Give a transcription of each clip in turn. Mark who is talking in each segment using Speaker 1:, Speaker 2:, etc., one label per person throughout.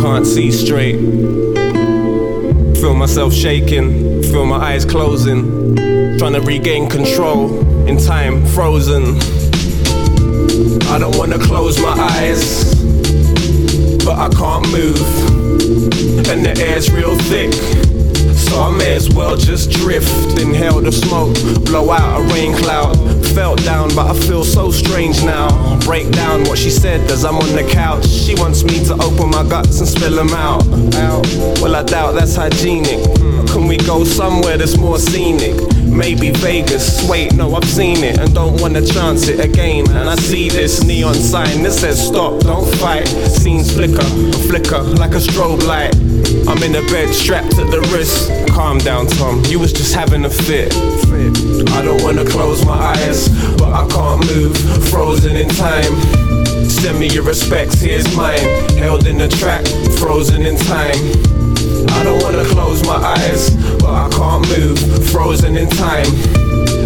Speaker 1: can't see straight. Feel myself shaking, feel my eyes closing. Trying to regain control in time, frozen. I don't wanna close my eyes, but I can't move. And the air's real thick. So I may as well just drift. Inhale the smoke, blow out a rain cloud. Felt down, but I feel so strange now. Break down what she said as I'm on the couch. She wants me to open my guts and spill them out. out. Well, I doubt that's hygienic. Hmm. Can we go somewhere that's more scenic? Maybe Vegas. Wait, no, I've seen it and don't wanna chance it again. And I see this neon sign that says stop, don't fight. Scenes flicker, flicker like a strobe light. I'm in the bed, strapped to the wrist. Calm down, Tom. You was just having a fit. I don't wanna close my eyes, but I can't move. Frozen in time. Send me your respects, here's mine. Held in the track, frozen in time. I don't wanna close my eyes, but I can't move. Frozen in time.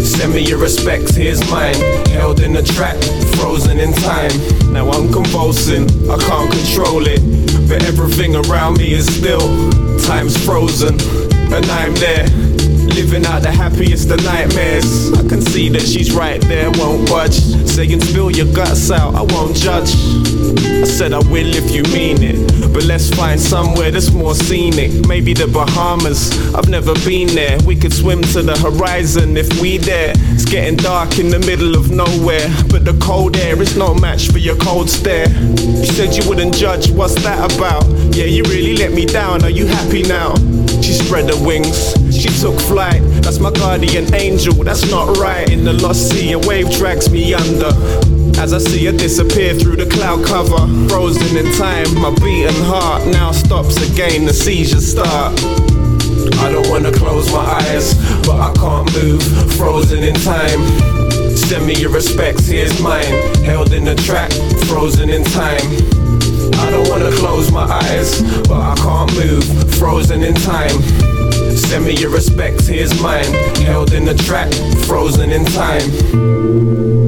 Speaker 1: Send me your respects, here's mine. Held in a trap, frozen in time. Now I'm convulsing, I can't control it. But everything around me is still. Time's frozen, and I'm there. Living out the happiest of nightmares. I can see that she's right there, won't budge. Saying, spill your guts out, I won't judge. I said I will if you mean it. But let's find somewhere that's more scenic. Maybe the Bahamas, I've never been there. We could swim to the horizon if we dare. It's getting dark in the middle of nowhere. But the cold air is no match for your cold stare. You said you wouldn't judge, what's that about? Yeah, you really let me down, are you happy now? She spread her wings, she took flight. That's my guardian angel, that's not right. In the lost sea, a wave drags me under. As I see her disappear through the cloud cover, frozen in time, my beating heart now stops again, the seizures start. I don't wanna close my eyes, but I can't move, frozen in time. Send me your respects, here's mine. Held in the track, frozen in time. I don't wanna close my eyes, but I can't move, frozen in time. Send me your respects, here's mine. Held in the track, frozen in time.